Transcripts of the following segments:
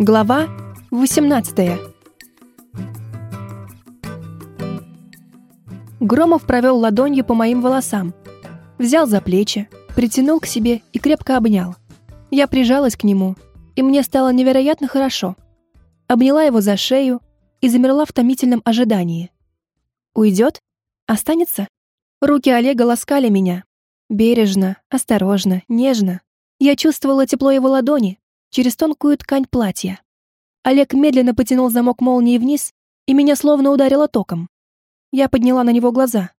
Глава 18 Громов провел ладонью по моим волосам, взял за плечи, притянул к себе и крепко обнял. Я прижалась к нему, и мне стало невероятно хорошо. Обняла его за шею и замерла в томительном ожидании. Уйдет? Останется? Руки Олега ласкали меня. Бережно, осторожно, нежно. Я чувствовала тепло его ладони через тонкую ткань платья. Олег медленно потянул замок молнии вниз, и меня словно ударило током. Я подняла на него глаза.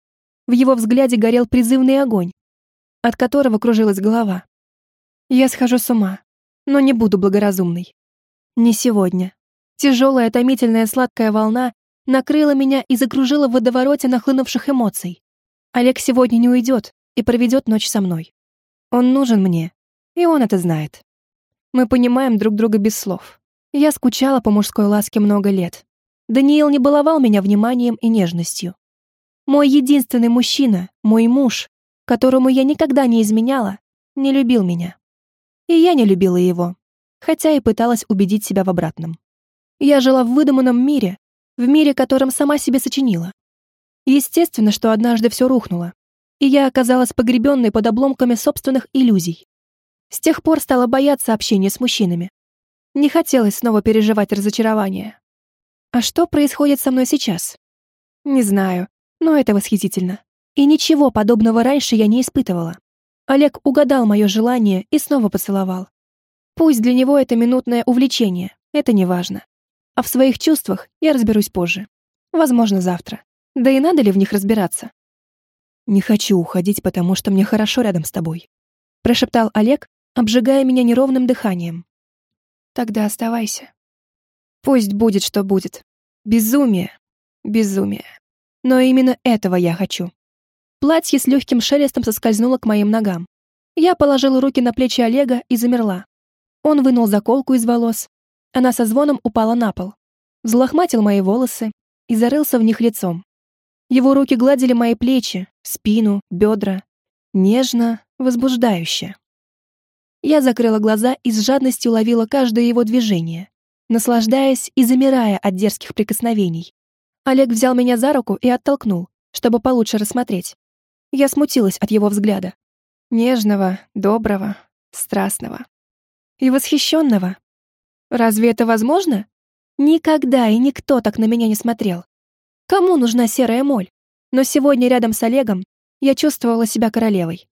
В его взгляде горел призывный огонь, от которого кружилась голова. Я схожу с ума, но не буду благоразумной. Не сегодня. Тяжелая, томительная, сладкая волна накрыла меня и закружила в водовороте нахлынувших эмоций. Олег сегодня не уйдет и проведет ночь со мной. Он нужен мне, и он это знает. Мы понимаем друг друга без слов. Я скучала по мужской ласке много лет. Даниил не баловал меня вниманием и нежностью. Мой единственный мужчина, мой муж, которому я никогда не изменяла, не любил меня. И я не любила его, хотя и пыталась убедить себя в обратном. Я жила в выдуманном мире, в мире, которым сама себе сочинила. Естественно, что однажды все рухнуло, и я оказалась погребенной под обломками собственных иллюзий. С тех пор стала бояться общения с мужчинами. Не хотелось снова переживать разочарование. А что происходит со мной сейчас? Не знаю, но это восхитительно. И ничего подобного раньше я не испытывала. Олег угадал мое желание и снова поцеловал. Пусть для него это минутное увлечение, это не важно. А в своих чувствах я разберусь позже. Возможно, завтра. Да и надо ли в них разбираться? «Не хочу уходить, потому что мне хорошо рядом с тобой», прошептал Олег, обжигая меня неровным дыханием. «Тогда оставайся. Пусть будет, что будет. Безумие. Безумие. Но именно этого я хочу». Платье с легким шелестом соскользнуло к моим ногам. Я положила руки на плечи Олега и замерла. Он вынул заколку из волос, она со звоном упала на пол. Взлохматил мои волосы и зарылся в них лицом. Его руки гладили мои плечи, спину, бедра. Нежно, возбуждающе. Я закрыла глаза и с жадностью ловила каждое его движение, наслаждаясь и замирая от дерзких прикосновений. Олег взял меня за руку и оттолкнул, чтобы получше рассмотреть. Я смутилась от его взгляда. Нежного, доброго, страстного. И восхищенного. Разве это возможно? Никогда и никто так на меня не смотрел. Кому нужна серая моль? Но сегодня рядом с Олегом я чувствовала себя королевой.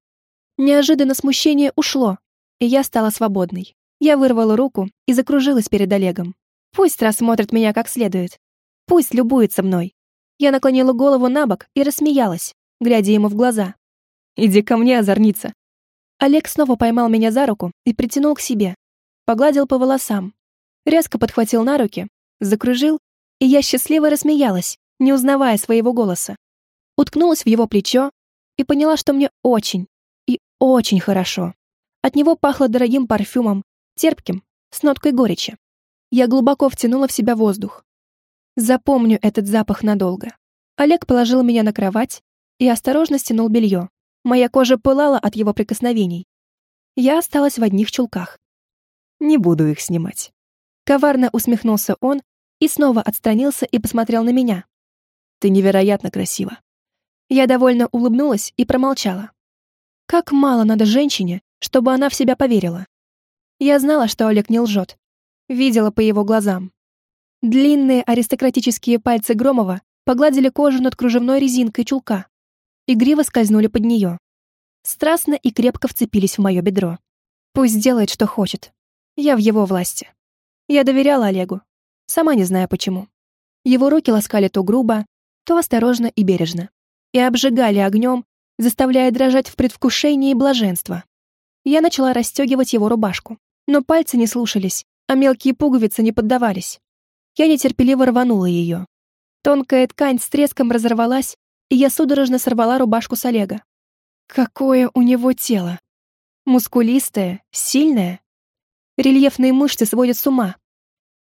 Неожиданно смущение ушло, и я стала свободной. Я вырвала руку и закружилась перед Олегом. Пусть рассмотрит меня как следует. Пусть любуется мной. Я наклонила голову на бок и рассмеялась, глядя ему в глаза. «Иди ко мне, озорница». Олег снова поймал меня за руку и притянул к себе. Погладил по волосам, резко подхватил на руки, закружил, и я счастливо рассмеялась, не узнавая своего голоса. Уткнулась в его плечо и поняла, что мне очень и очень хорошо. От него пахло дорогим парфюмом, терпким, с ноткой горечи. Я глубоко втянула в себя воздух. Запомню этот запах надолго. Олег положил меня на кровать и осторожно стянул белье. Моя кожа пылала от его прикосновений. Я осталась в одних чулках. Не буду их снимать. Коварно усмехнулся он и снова отстранился и посмотрел на меня. «Ты невероятно красива». Я довольно улыбнулась и промолчала. Как мало надо женщине, чтобы она в себя поверила. Я знала, что Олег не лжет. Видела по его глазам. Длинные аристократические пальцы Громова погладили кожу над кружевной резинкой чулка. Игриво скользнули под нее. Страстно и крепко вцепились в мое бедро. Пусть делает, что хочет. Я в его власти. Я доверяла Олегу, сама не зная почему. Его руки ласкали то грубо, то осторожно и бережно, и обжигали огнем, заставляя дрожать в предвкушении блаженства. Я начала расстегивать его рубашку, но пальцы не слушались, а мелкие пуговицы не поддавались. Я нетерпеливо рванула ее. Тонкая ткань с треском разорвалась, и я судорожно сорвала рубашку с Олега. Какое у него тело! Мускулистое, сильное. Рельефные мышцы сводят с ума.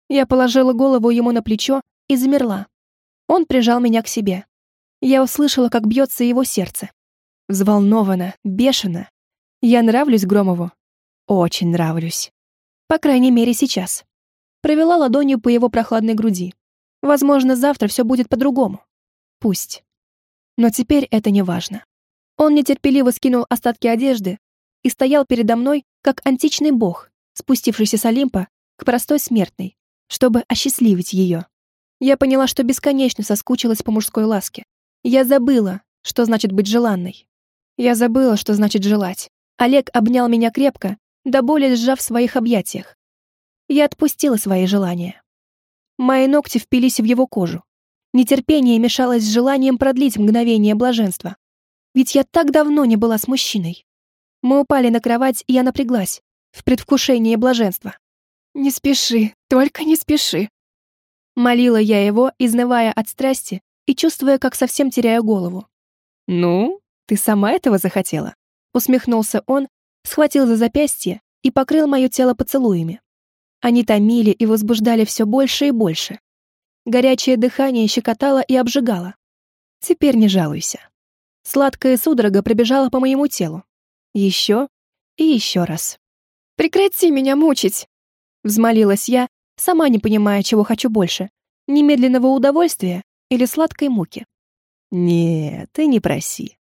Я положила голову ему на плечо и замерла. Он прижал меня к себе. Я услышала, как бьется его сердце. Взволнованно, бешено. Я нравлюсь Громову? Очень нравлюсь. По крайней мере, сейчас. Провела ладонью по его прохладной груди. Возможно, завтра все будет по-другому. Пусть. Но теперь это не важно. Он нетерпеливо скинул остатки одежды и стоял передо мной, как античный бог, спустившийся с Олимпа к простой смертной, чтобы осчастливить ее. Я поняла, что бесконечно соскучилась по мужской ласке. Я забыла, что значит быть желанной. Я забыла, что значит желать. Олег обнял меня крепко, до боли сжав в своих объятиях. Я отпустила свои желания. Мои ногти впились в его кожу. Нетерпение мешалось с желанием продлить мгновение блаженства. Ведь я так давно не была с мужчиной. Мы упали на кровать, и я напряглась, в предвкушении блаженства. «Не спеши, только не спеши!» Молила я его, изнывая от страсти и чувствуя, как совсем теряю голову. «Ну, ты сама этого захотела?» Усмехнулся он, схватил за запястье и покрыл мое тело поцелуями. Они томили и возбуждали все больше и больше. Горячее дыхание щекотало и обжигало. Теперь не жалуйся. Сладкая судорога пробежала по моему телу. Еще и еще раз. «Прекрати меня мучить!» Взмолилась я, сама не понимая, чего хочу больше. Немедленного удовольствия или сладкой муки. «Нет, ты не проси».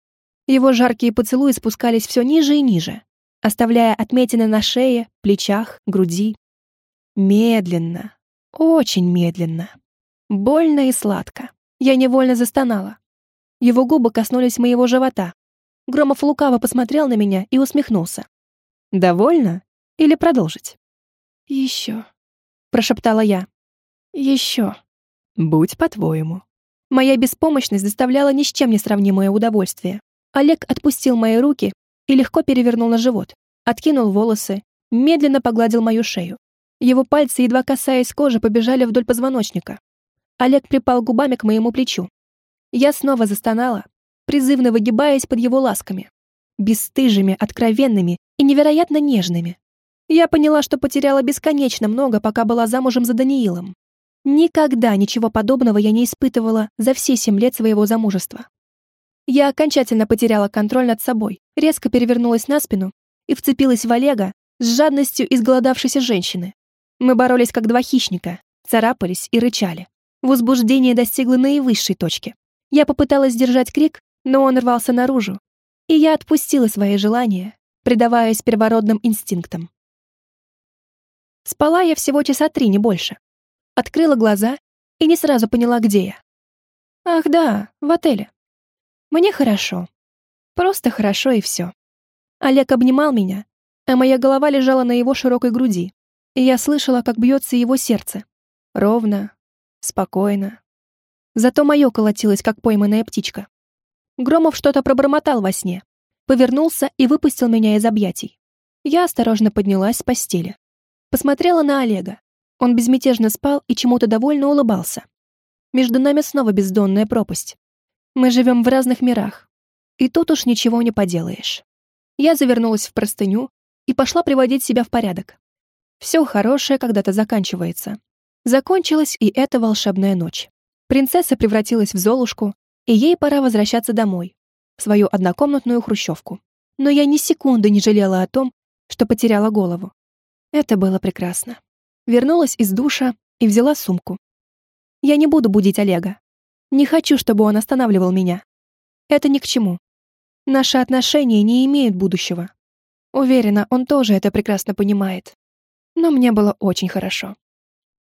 Его жаркие поцелуи спускались все ниже и ниже, оставляя отметины на шее, плечах, груди. Медленно, очень медленно. Больно и сладко. Я невольно застонала. Его губы коснулись моего живота. Громов лукаво посмотрел на меня и усмехнулся. «Довольно? Или продолжить?» «Еще», — прошептала я. «Еще». «Будь по-твоему». Моя беспомощность доставляла ни с чем не сравнимое удовольствие. Олег отпустил мои руки и легко перевернул на живот, откинул волосы, медленно погладил мою шею. Его пальцы, едва касаясь кожи, побежали вдоль позвоночника. Олег припал губами к моему плечу. Я снова застонала, призывно выгибаясь под его ласками. Бесстыжими, откровенными и невероятно нежными. Я поняла, что потеряла бесконечно много, пока была замужем за Даниилом. Никогда ничего подобного я не испытывала за все семь лет своего замужества. Я окончательно потеряла контроль над собой, резко перевернулась на спину и вцепилась в Олега с жадностью изголодавшейся женщины. Мы боролись как два хищника, царапались и рычали. Возбуждение достигло наивысшей точки. Я попыталась сдержать крик, но он рвался наружу, и я отпустила свои желания, предаваясь первородным инстинктам. Спала я всего часа три, не больше. Открыла глаза и не сразу поняла, где я. Ах да, в отеле. Мне хорошо. Просто хорошо и все. Олег обнимал меня, а моя голова лежала на его широкой груди, и я слышала, как бьется его сердце. Ровно, спокойно, Зато мое колотилось, как пойманная птичка. Громов что-то пробормотал во сне, повернулся и выпустил меня из объятий. Я осторожно поднялась с постели. Посмотрела на Олега. Он безмятежно спал и чему-то довольно улыбался. Между нами снова бездонная пропасть. Мы живем в разных мирах. И тут уж ничего не поделаешь. Я завернулась в простыню и пошла приводить себя в порядок. Все хорошее когда-то заканчивается. Закончилась и эта волшебная ночь. Принцесса превратилась в Золушку, и ей пора возвращаться домой, в свою однокомнатную хрущевку. Но я ни секунды не жалела о том, что потеряла голову. Это было прекрасно. Вернулась из душа и взяла сумку. Я не буду будить Олега. Не хочу, чтобы он останавливал меня. Это ни к чему. Наши отношения не имеют будущего. Уверена, он тоже это прекрасно понимает. Но мне было очень хорошо.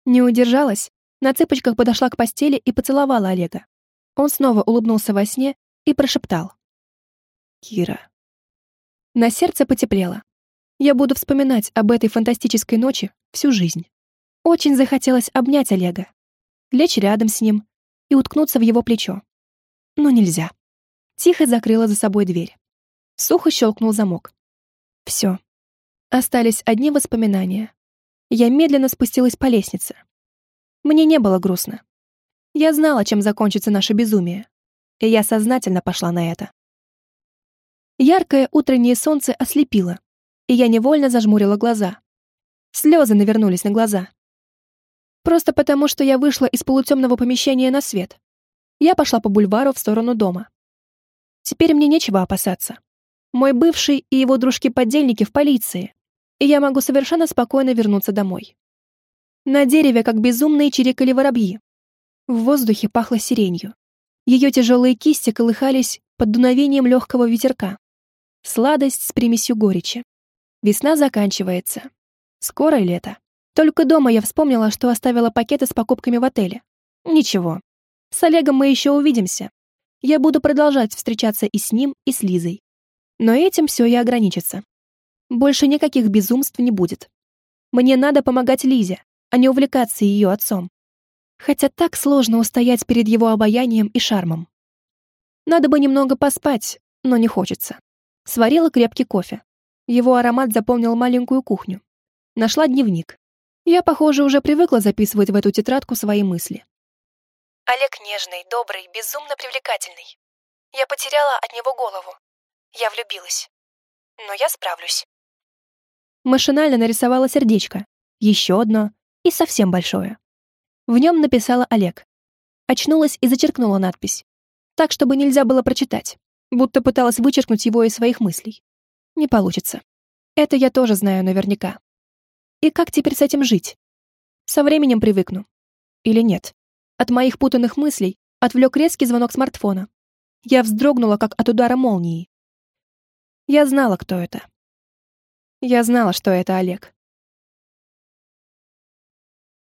Не удержалась на цыпочках подошла к постели и поцеловала Олега. Он снова улыбнулся во сне и прошептал. «Кира». На сердце потеплело. Я буду вспоминать об этой фантастической ночи всю жизнь. Очень захотелось обнять Олега, лечь рядом с ним и уткнуться в его плечо. Но нельзя. Тихо закрыла за собой дверь. Сухо щелкнул замок. Все. Остались одни воспоминания. Я медленно спустилась по лестнице. Мне не было грустно. Я знала, чем закончится наше безумие, и я сознательно пошла на это. Яркое утреннее солнце ослепило, и я невольно зажмурила глаза. Слезы навернулись на глаза. Просто потому, что я вышла из полутемного помещения на свет. Я пошла по бульвару в сторону дома. Теперь мне нечего опасаться. Мой бывший и его дружки-подельники в полиции, и я могу совершенно спокойно вернуться домой. На дереве, как безумные, чирикали воробьи. В воздухе пахло сиренью. Ее тяжелые кисти колыхались под дуновением легкого ветерка. Сладость с примесью горечи. Весна заканчивается. Скоро лето. Только дома я вспомнила, что оставила пакеты с покупками в отеле. Ничего. С Олегом мы еще увидимся. Я буду продолжать встречаться и с ним, и с Лизой. Но этим все и ограничится. Больше никаких безумств не будет. Мне надо помогать Лизе, а не увлекаться ее отцом. Хотя так сложно устоять перед его обаянием и шармом. Надо бы немного поспать, но не хочется. Сварила крепкий кофе. Его аромат заполнил маленькую кухню. Нашла дневник. Я, похоже, уже привыкла записывать в эту тетрадку свои мысли. Олег нежный, добрый, безумно привлекательный. Я потеряла от него голову. Я влюбилась. Но я справлюсь. Машинально нарисовала сердечко, еще одно и совсем большое. В нем написала Олег. Очнулась и зачеркнула надпись. Так, чтобы нельзя было прочитать, будто пыталась вычеркнуть его из своих мыслей. Не получится. Это я тоже знаю наверняка. И как теперь с этим жить? Со временем привыкну. Или нет? От моих путанных мыслей отвлек резкий звонок смартфона. Я вздрогнула, как от удара молнии. Я знала, кто это. Я знала, что это Олег.